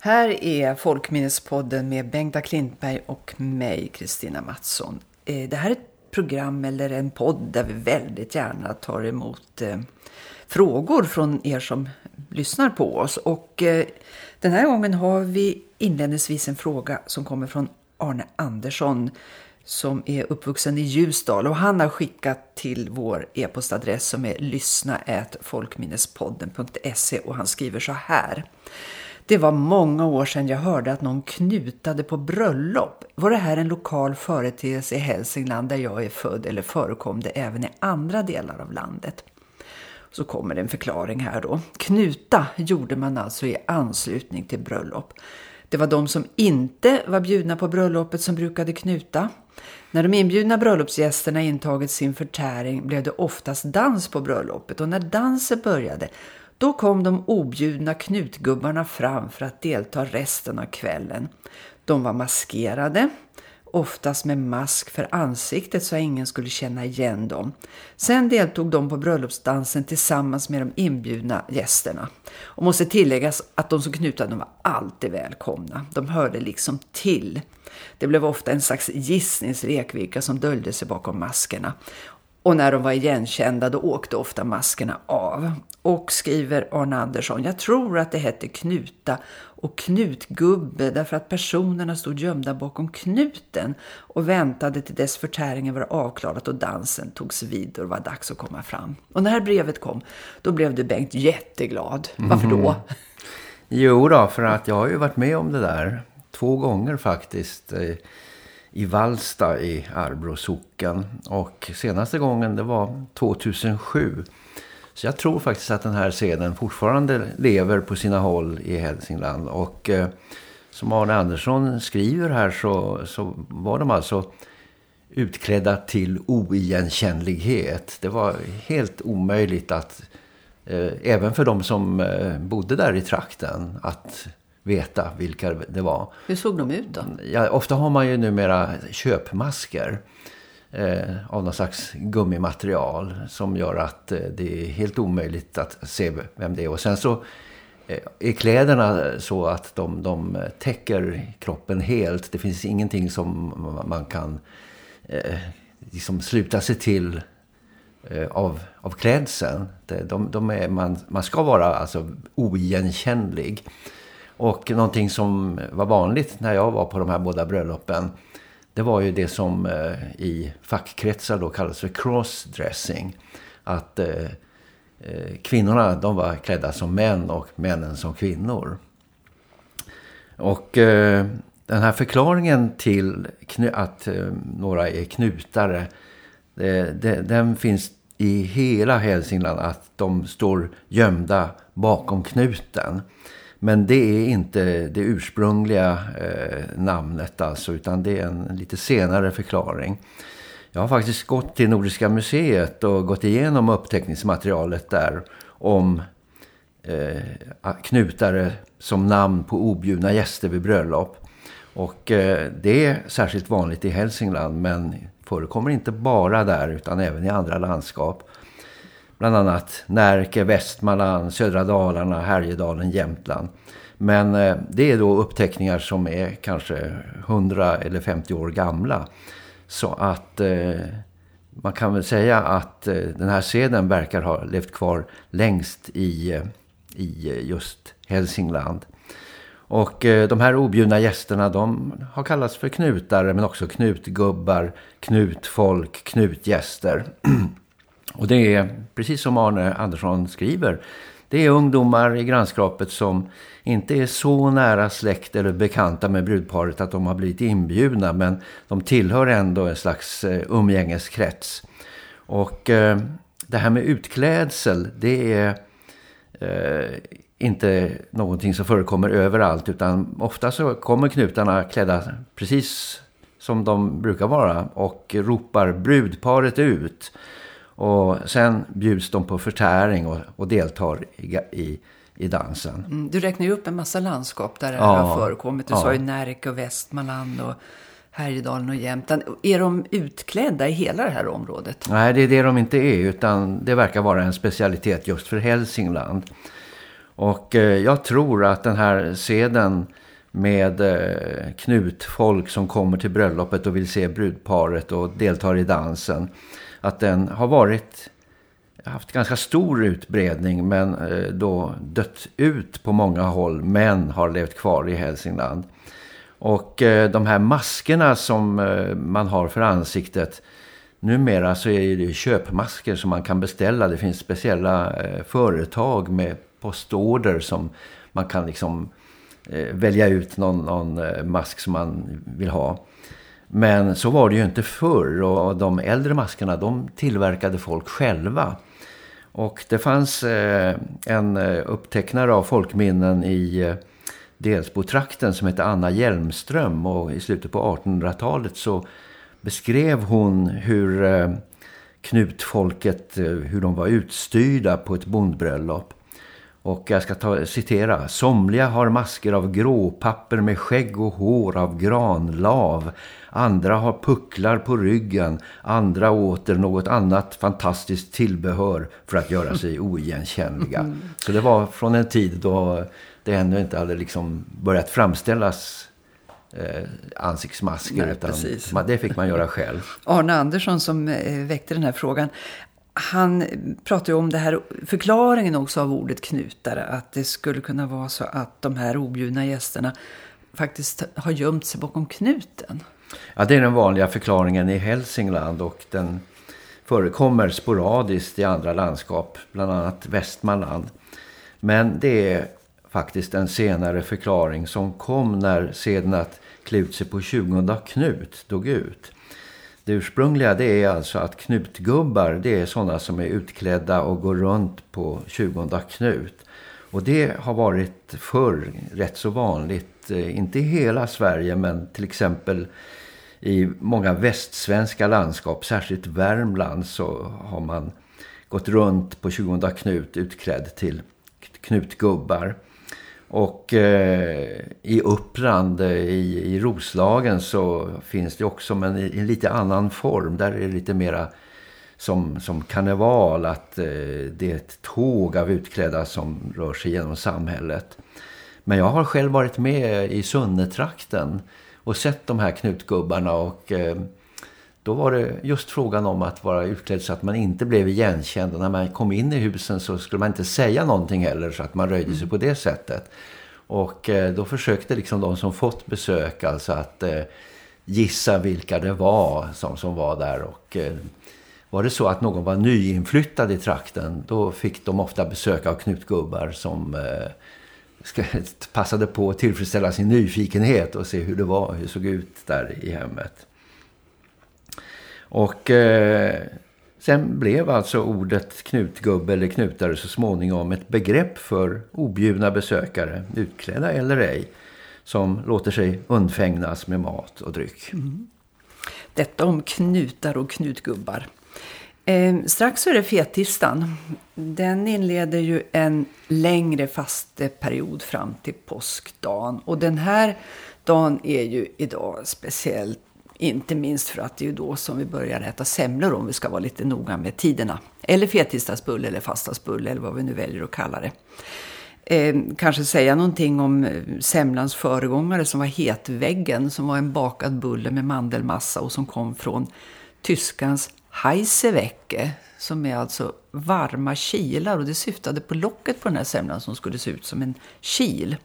Här är Folkminnespodden med Bengta Klintberg och mig, Kristina Mattsson. Eh, det här är ett program eller en podd där vi väldigt gärna tar emot eh, frågor från er som lyssnar på oss. Och eh, den här gången har vi inledningsvis en fråga som kommer från Arne Andersson som är uppvuxen i Ljusdal och han har skickat till vår e-postadress som är lyssna@folkminnespodden.se och han skriver så här. Det var många år sedan jag hörde att någon knutade på bröllop. Var det här en lokal företeelse i Hälsingland där jag är född eller förekom det även i andra delar av landet? Så kommer det en förklaring här då. Knuta gjorde man alltså i anslutning till bröllop. Det var de som inte var bjudna på bröllopet som brukade knuta. När de inbjudna bröllopsgästerna intagit sin förtäring blev det oftast dans på bröllopet och när dansen började då kom de objudna knutgubbarna fram för att delta resten av kvällen. De var maskerade, oftast med mask för ansiktet så att ingen skulle känna igen dem. Sen deltog de på bröllopsdansen tillsammans med de inbjudna gästerna. Och måste tilläggas att de som knutade var alltid välkomna. De hörde liksom till. Det blev ofta en slags gissningslek vilka som döljde sig bakom maskerna. Och när de var igenkända då åkte ofta maskerna av. Och skriver Arne Andersson, jag tror att det hette knuta och knutgubbe därför att personerna stod gömda bakom knuten och väntade till dess förtäringen var avklarat och dansen togs vid och det var dags att komma fram. Och när brevet kom, då blev du Bengt jätteglad. Varför då? Mm. Jo då, för att jag har ju varit med om det där två gånger faktiskt eh, i Valsta i Arbro socken. Och senaste gången det var 2007. Så jag tror faktiskt att den här scenen fortfarande lever på sina håll i Hälsingland. Och eh, som Arne Andersson skriver här så, så var de alltså utklädda till oigenkännlighet. Det var helt omöjligt att, eh, även för de som eh, bodde där i trakten, att veta vilka det var. Hur såg de ut då? Ja, ofta har man ju numera köpmasker eh, av någon slags gummimaterial som gör att eh, det är helt omöjligt att se vem det är. Och sen så eh, är kläderna så att de, de täcker kroppen helt. Det finns ingenting som man kan eh, liksom sluta sig till eh, av, av klädseln. De, de är, man, man ska vara alltså oigenkännlig. Och någonting som var vanligt när jag var på de här båda bröllopen det var ju det som eh, i fackkretsar då kallas för crossdressing. Att eh, eh, kvinnorna de var klädda som män och männen som kvinnor. Och eh, den här förklaringen till att eh, några är knutare det, det, den finns i hela Hälsingland att de står gömda bakom knuten. Men det är inte det ursprungliga eh, namnet alltså utan det är en lite senare förklaring. Jag har faktiskt gått till Nordiska museet och gått igenom uppteckningsmaterialet där om eh, knutare som namn på objudna gäster vid bröllop. Och eh, det är särskilt vanligt i Hälsingland men förekommer inte bara där utan även i andra landskap bland annat Närke, Västmanland, Södra Dalarna, Härjedalen, Jämtland. Men eh, det är då uppteckningar som är kanske 100 eller 50 år gamla. Så att eh, man kan väl säga att eh, den här seden verkar ha levt kvar längst i, i just Hälsingland. Och de här objudna gästerna de har kallats för knutare men också knutgubbar, knutfolk, knutgäster. Och det är, precis som Arne Andersson skriver, det är ungdomar i grannskapet som inte är så nära släkt eller bekanta med brudparet att de har blivit inbjudna men de tillhör ändå en slags eh, umgängeskrets. Och eh, det här med utklädsel det är eh, inte någonting som förekommer överallt utan ofta så kommer knutarna klädda precis som de brukar vara och ropar brudparet ut. Och sen bjuds de på förtäring och, och deltar i, i, i dansen. Mm, du räknar ju upp en massa landskap där det ja, har förekommit. Du ja. sa ju Närke och Västmanland och Härjedalen och Jämtland. Är de utklädda i hela det här området? Nej, det är det de inte är utan det verkar vara en specialitet just för Hälsingland. Och eh, jag tror att den här seden med eh, knutfolk som kommer till bröllopet och vill se brudparet och deltar i dansen. Att den har varit haft ganska stor utbredning men eh, då dött ut på många håll men har levt kvar i Hälsingland. Och eh, de här maskerna som eh, man har för ansiktet numera så är det köpmasker som man kan beställa. Det finns speciella företag med postorder som man kan liksom välja ut någon, någon mask som man vill ha. Men så var det ju inte förr och de äldre maskerna de tillverkade folk själva. Och det fanns eh, en eh, upptecknare av folkminnen i eh, Delsbotrakten som hette Anna Hjelmström och i slutet på 1800-talet så beskrev hon hur knutfolket, hur de var utstyrda på ett bondbröllop. Och jag ska ta, citera. Somliga har masker av gråpapper med skägg och hår av granlav. Andra har pucklar på ryggen. Andra åter något annat fantastiskt tillbehör för att göra sig oigenkännliga. Mm. Så det var från en tid då det ännu inte hade liksom börjat framställas eh, ansiktsmasker. Nej, utan precis. det fick man göra själv. Arne Andersson som eh, väckte den här frågan han pratar ju om det här förklaringen också av ordet knutare. Att det skulle kunna vara så att de här objudna gästerna faktiskt har gömt sig bakom knuten. Ja, det är den vanliga förklaringen i Hälsingland och den förekommer sporadiskt i andra landskap, bland annat Västmanland. Men det är faktiskt en senare förklaring som kom när seden att klä ut sig på 20 knut dog ut. Det ursprungliga det är alltså att knutgubbar det är sådana som är utklädda och går runt på 20 knut. Och det har varit förr rätt så vanligt, eh, inte i hela Sverige men till exempel i många västsvenska landskap, särskilt Värmland så har man gått runt på 20 knut utklädd till knutgubbar. Och eh, i Upprand, eh, i, i Roslagen så finns det också men i, i en lite annan form. Där är det lite mera som, som karneval att eh, det är ett tåg av utklädda som rör sig genom samhället. Men jag har själv varit med i Sunnetrakten och sett de här knutgubbarna och eh, då var det just frågan om att vara utklädd så att man inte blev igenkänd. Och när man kom in i husen så skulle man inte säga någonting heller så att man röjde sig mm. på det sättet. Och eh, då försökte liksom de som fått besök alltså att eh, gissa vilka det var som, som var där. Och eh, var det så att någon var nyinflyttad i trakten då fick de ofta besök av knutgubbar som passade på att tillfredsställa sin nyfikenhet och se hur det var, hur det såg ut där i hemmet. Och eh, sen blev alltså ordet knutgubbe eller knutare så småningom ett begrepp för objudna besökare, utklädda eller ej, som låter sig undfängnas med mat och dryck. Mm. Detta om knutar och knutgubbar. Eh, strax så är det fettistan. Den inleder ju en längre fasteperiod fram till påskdagen. Och den här dagen är ju idag speciellt inte minst för att det är då som vi börjar äta semlor om vi ska vara lite noga med tiderna. Eller fettisdagsbulle eller fastasbulle eller vad vi nu väljer att kalla det. Eh, kanske säga någonting om eh, semlans föregångare som var hetväggen som var en bakad bulle med mandelmassa och som kom från tyskans Heisewecke som är alltså varma kilar och det syftade på locket på den här semlan som skulle se ut som en kil.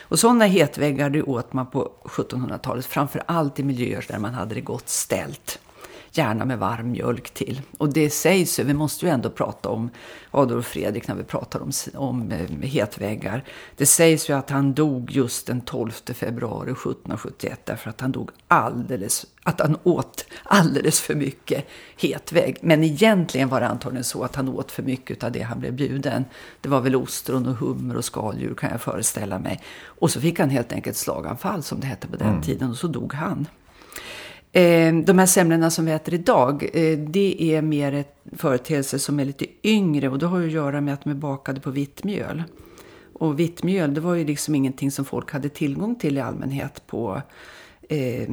Och sådana hetväggar det åt man på 1700-talet, framför allt i miljöer där man hade det gott ställt gärna med varm mjölk till. Och det sägs ju, vi måste ju ändå prata om Adolf Fredrik när vi pratar om, om eh, hetväggar. Det sägs ju att han dog just den 12 februari 1771 därför att han dog alldeles, att han åt alldeles för mycket hetvägg. Men egentligen var det antagligen så att han åt för mycket av det han blev bjuden. Det var väl ostron och hummer och skaldjur kan jag föreställa mig. Och så fick han helt enkelt slaganfall som det hette på den mm. tiden och så dog han. Eh, de här semlorna som vi äter idag, eh, det är mer ett företeelse som är lite yngre och det har ju att göra med att de är bakade på vitt mjöl. Och vitt mjöl, det var ju liksom ingenting som folk hade tillgång till i allmänhet på eh,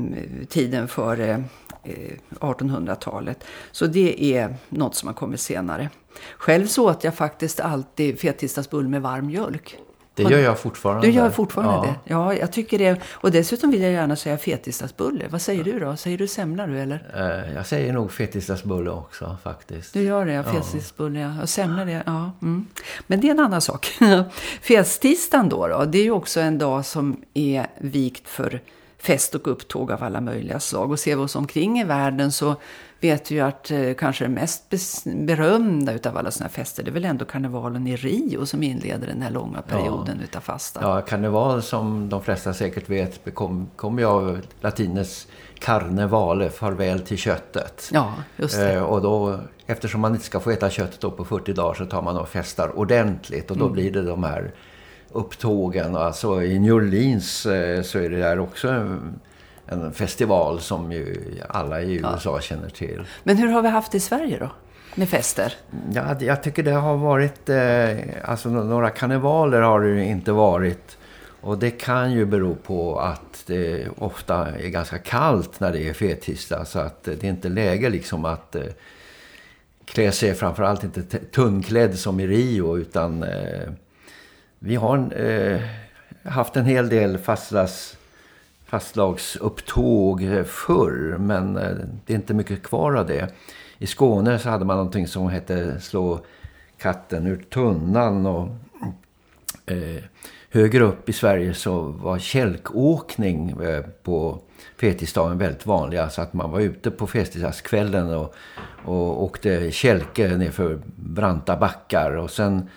tiden före eh, 1800-talet. Så det är något som har kommit senare. Själv så åt jag faktiskt alltid fettisdagsbull med varm mjölk. Det gör jag fortfarande. Du gör fortfarande ja. det? Ja, jag tycker det. Och dessutom vill jag gärna säga fetisdagsbulle. Vad säger du då? Säger du semla du eller? Eh, jag säger nog fetisdagsbulle också faktiskt. Du gör det, ja. Fetisdagsbulle, ja. Och semla det, ja. Mm. Men det är en annan sak. Fetstisdagen då, då, det är ju också en dag som är vikt för fest och upptåg av alla möjliga slag. Och ser vi oss omkring i världen så vet vi ju att eh, kanske det mest berömda utav alla sådana fester det är väl ändå karnevalen i Rio som inleder den här långa perioden ja. utav fasta. Ja, karneval som de flesta säkert vet kommer kom ju av latinets carnevale, farväl till köttet. Ja, just det. Eh, och då, eftersom man inte ska få äta köttet då på 40 dagar så tar man och festar ordentligt och då mm. blir det de här upptågen. Alltså i New Orleans eh, så är det där också en, en festival som ju alla i USA ja. känner till. Men hur har vi haft det i Sverige då? Med fester? Ja, jag tycker det har varit, eh, alltså några karnevaler har det inte varit. Och det kan ju bero på att det ofta är ganska kallt när det är fettisdag. Så att det är inte läge liksom att eh, klä sig framförallt inte tunnklädd som i Rio utan eh, vi har eh, haft en hel del fastlags, fastlagsupptåg eh, förr men eh, det är inte mycket kvar av det. I Skåne så hade man någonting som hette slå katten ur tunnan och eh, högre upp i Sverige så var kälkåkning eh, på fetisdagen väldigt vanlig. Alltså att man var ute på festidagskvällen och, och åkte kälke ner för branta backar och sen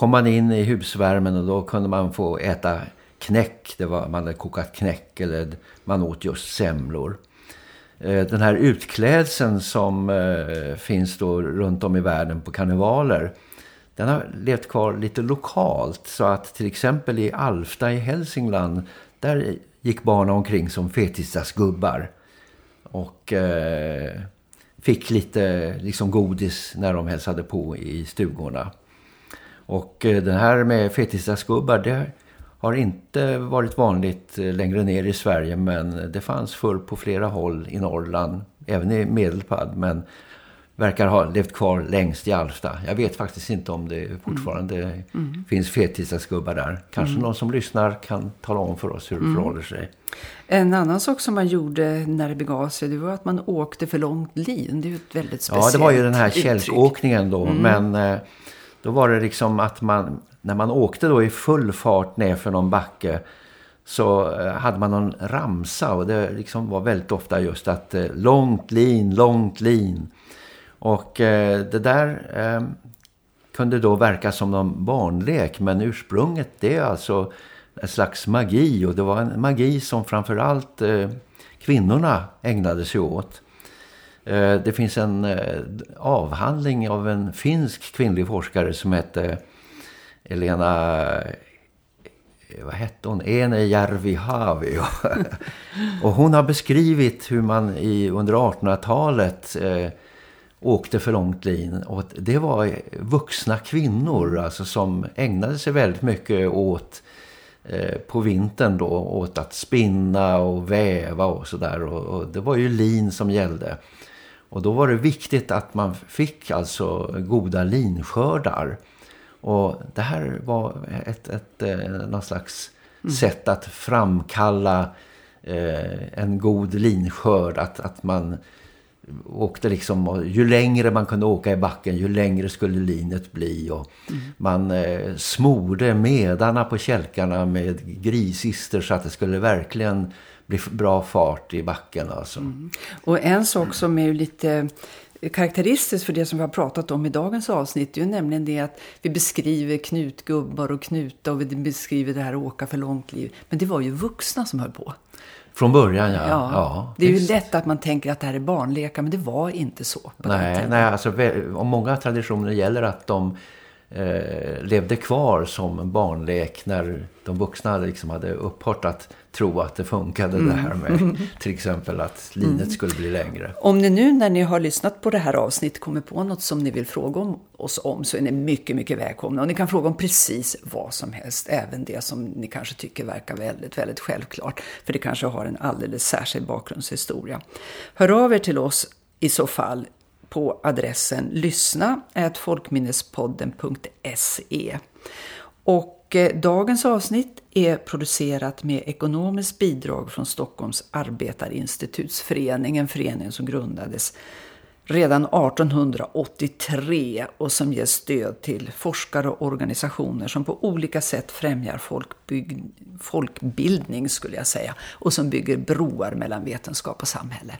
kom man in i husvärmen och då kunde man få äta knäck. Det var, man hade kokat knäck eller man åt just semlor. Eh, den här utklädseln som eh, finns då runt om i världen på karnevaler den har levt kvar lite lokalt så att till exempel i Alfta i Hälsingland där gick barnen omkring som fetisdagsgubbar och eh, fick lite liksom godis när de hälsade på i stugorna. Och eh, den här med fetisdagsgubbar det har inte varit vanligt eh, längre ner i Sverige men det fanns förr på flera håll i Norrland, även i Medelpad men verkar ha levt kvar längst i Alfta. Jag vet faktiskt inte om det fortfarande mm. Mm. finns fetisdagsgubbar där. Kanske mm. någon som lyssnar kan tala om för oss hur det mm. förhåller sig. En annan sak som man gjorde när det begav sig det var att man åkte för långt lin. Det är ju ett väldigt speciellt Ja, det var ju den här källsåkningen då. Mm. Men eh, då var det liksom att man, när man åkte då i full fart ner för någon backe så eh, hade man någon ramsa och det liksom var väldigt ofta just att eh, långt lin, långt lin. Och eh, det där eh, kunde då verka som någon barnlek men ursprunget det är alltså en slags magi och det var en magi som framförallt eh, kvinnorna ägnade sig åt. Eh, det finns en eh, avhandling av en finsk kvinnlig forskare som hette eh, Elena vad hette hon? Ene Järvihavi. och hon har beskrivit hur man i, under 1800-talet eh, åkte för långt lin. Och det var vuxna kvinnor alltså, som ägnade sig väldigt mycket åt eh, på vintern då åt att spinna och väva och sådär. Och, och det var ju lin som gällde. Och då var det viktigt att man fick alltså goda linskördar. Och det här var ett, ett, ett eh, slags mm. sätt att framkalla eh, en god linskörd. Att, att man åkte liksom, ju längre man kunde åka i backen ju längre skulle linet bli. Och mm. Man eh, smorde medarna på kälkarna med grisister så att det skulle verkligen bli bra fart i backen. Alltså. Mm. Och en sak som är lite eh, karaktäristiskt för det som vi har pratat om i dagens avsnitt är ju nämligen det att vi beskriver knutgubbar och knuta och vi beskriver det här att åka för långt liv. Men det var ju vuxna som höll på. Från början, ja. ja, ja det är ju lätt att man tänker att det här är barnlekar, men det var inte så. nej, nej alltså, om många traditioner gäller att de eh, levde kvar som barnlek när de vuxna liksom hade upphört att tro att det funkade mm. det här med till exempel att linet mm. skulle bli längre. Om ni nu när ni har lyssnat på det här avsnittet kommer på något som ni vill fråga om oss om så är ni mycket, mycket välkomna. Och ni kan fråga om precis vad som helst, även det som ni kanske tycker verkar väldigt, väldigt självklart. För det kanske har en alldeles särskild bakgrundshistoria. Hör av er till oss i så fall på adressen lyssna folkminnespodden.se. Och eh, dagens avsnitt är producerat med ekonomiskt bidrag från Stockholms arbetarinstitutsförening, en förening som grundades redan 1883 och som ger stöd till forskare och organisationer som på olika sätt främjar folkbygg, folkbildning skulle jag säga och som bygger broar mellan vetenskap och samhälle.